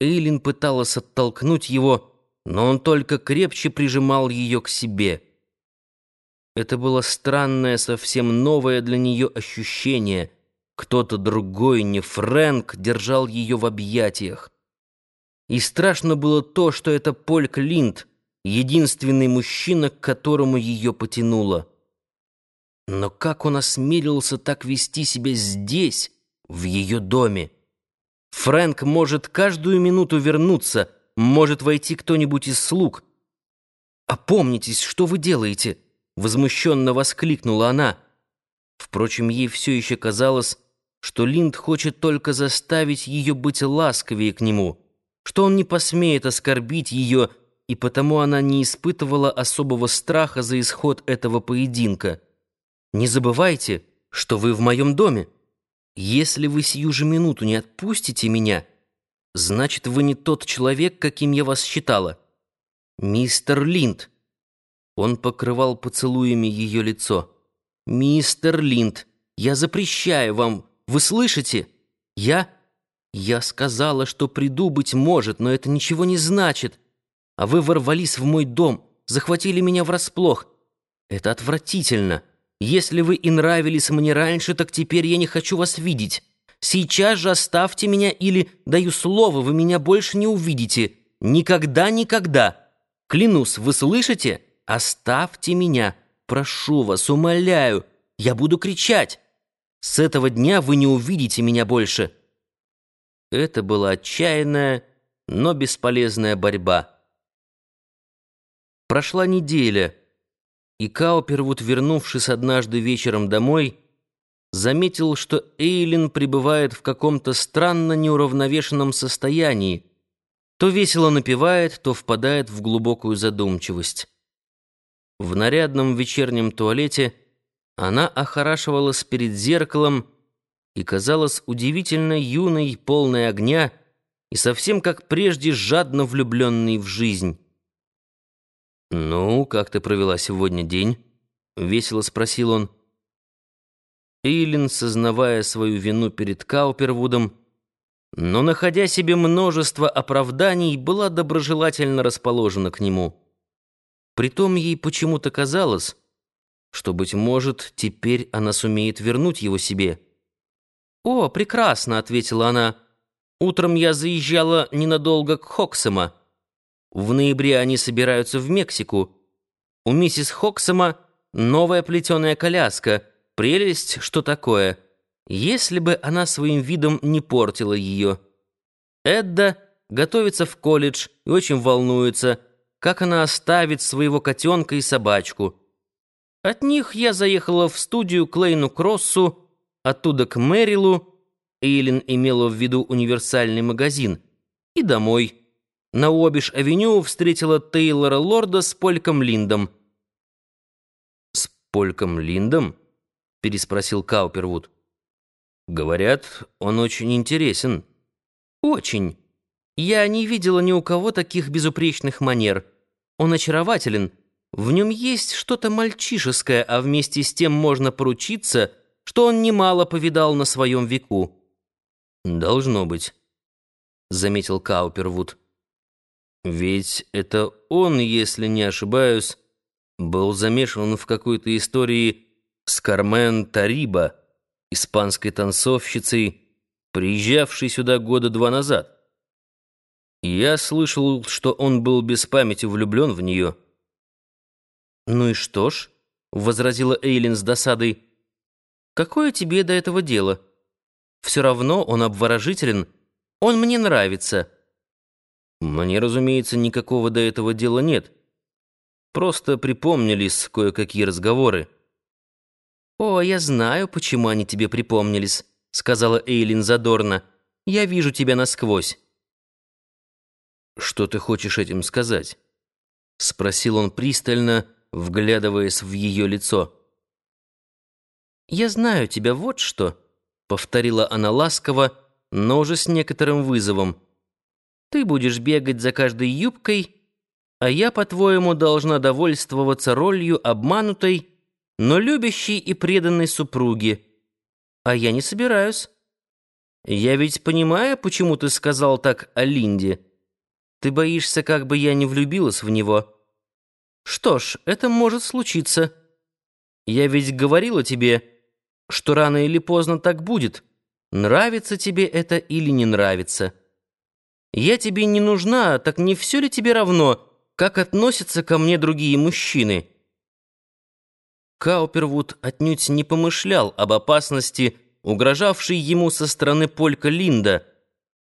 Эйлин пыталась оттолкнуть его, но он только крепче прижимал ее к себе. Это было странное, совсем новое для нее ощущение. Кто-то другой, не Фрэнк, держал ее в объятиях. И страшно было то, что это Поль Клинт, единственный мужчина, к которому ее потянуло. Но как он осмелился так вести себя здесь, в ее доме? Фрэнк может каждую минуту вернуться, может войти кто-нибудь из слуг. «Опомнитесь, что вы делаете?» — возмущенно воскликнула она. Впрочем, ей все еще казалось, что Линд хочет только заставить ее быть ласковее к нему, что он не посмеет оскорбить ее, и потому она не испытывала особого страха за исход этого поединка. «Не забывайте, что вы в моем доме». Если вы сию же минуту не отпустите меня, значит, вы не тот человек, каким я вас считала. Мистер Линд. Он покрывал поцелуями ее лицо. Мистер Линд, я запрещаю вам. Вы слышите? Я... Я сказала, что приду, быть может, но это ничего не значит. А вы ворвались в мой дом, захватили меня врасплох. Это отвратительно. Если вы и нравились мне раньше, так теперь я не хочу вас видеть. Сейчас же оставьте меня или, даю слово, вы меня больше не увидите. Никогда, никогда. Клянусь, вы слышите? Оставьте меня. Прошу вас, умоляю. Я буду кричать. С этого дня вы не увидите меня больше. Это была отчаянная, но бесполезная борьба. Прошла неделя. И Каупервуд, вернувшись однажды вечером домой, заметил, что Эйлин пребывает в каком-то странно неуравновешенном состоянии, то весело напевает, то впадает в глубокую задумчивость. В нарядном вечернем туалете она охорашивалась перед зеркалом и казалась удивительно юной, полной огня и совсем как прежде жадно влюбленной в жизнь. «Ну, как ты провела сегодня день?» — весело спросил он. Эйлин, сознавая свою вину перед Каупервудом, но, находя себе множество оправданий, была доброжелательно расположена к нему. Притом ей почему-то казалось, что, быть может, теперь она сумеет вернуть его себе. «О, прекрасно!» — ответила она. «Утром я заезжала ненадолго к Хоксема. В ноябре они собираются в Мексику. У миссис Хоксома новая плетеная коляска. Прелесть, что такое. Если бы она своим видом не портила ее. Эдда готовится в колледж и очень волнуется, как она оставит своего котенка и собачку. От них я заехала в студию к Лейну Кроссу, оттуда к Мэрилу, Эйлин имела в виду универсальный магазин, и домой на Обиш-авеню встретила Тейлора Лорда с Польком Линдом. «С Польком Линдом?» — переспросил Каупервуд. «Говорят, он очень интересен». «Очень. Я не видела ни у кого таких безупречных манер. Он очарователен. В нем есть что-то мальчишеское, а вместе с тем можно поручиться, что он немало повидал на своем веку». «Должно быть», — заметил Каупервуд. Ведь это он, если не ошибаюсь, был замешан в какой-то истории с Кармен Тариба, испанской танцовщицей, приезжавшей сюда года два назад. Я слышал, что он был без памяти влюблен в нее. «Ну и что ж?» — возразила Эйлин с досадой. «Какое тебе до этого дело? Все равно он обворожителен. Он мне нравится». Мне, разумеется, никакого до этого дела нет. Просто припомнились кое-какие разговоры. «О, я знаю, почему они тебе припомнились», — сказала Эйлин задорно. «Я вижу тебя насквозь». «Что ты хочешь этим сказать?» — спросил он пристально, вглядываясь в ее лицо. «Я знаю тебя вот что», — повторила она ласково, но уже с некоторым вызовом. Ты будешь бегать за каждой юбкой, а я, по-твоему, должна довольствоваться ролью обманутой, но любящей и преданной супруги. А я не собираюсь. Я ведь понимаю, почему ты сказал так о Линде. Ты боишься, как бы я не влюбилась в него. Что ж, это может случиться. Я ведь говорила тебе, что рано или поздно так будет. Нравится тебе это или не нравится. Я тебе не нужна, так не все ли тебе равно, как относятся ко мне другие мужчины?» Каупервуд отнюдь не помышлял об опасности, угрожавшей ему со стороны Полька Линда,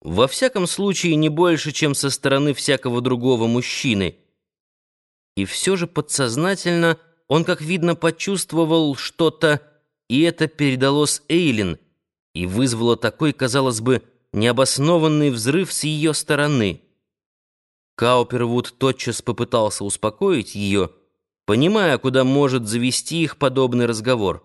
во всяком случае не больше, чем со стороны всякого другого мужчины. И все же подсознательно он, как видно, почувствовал что-то, и это передалось Эйлин, и вызвало такой, казалось бы, необоснованный взрыв с ее стороны. Каупервуд тотчас попытался успокоить ее, понимая, куда может завести их подобный разговор.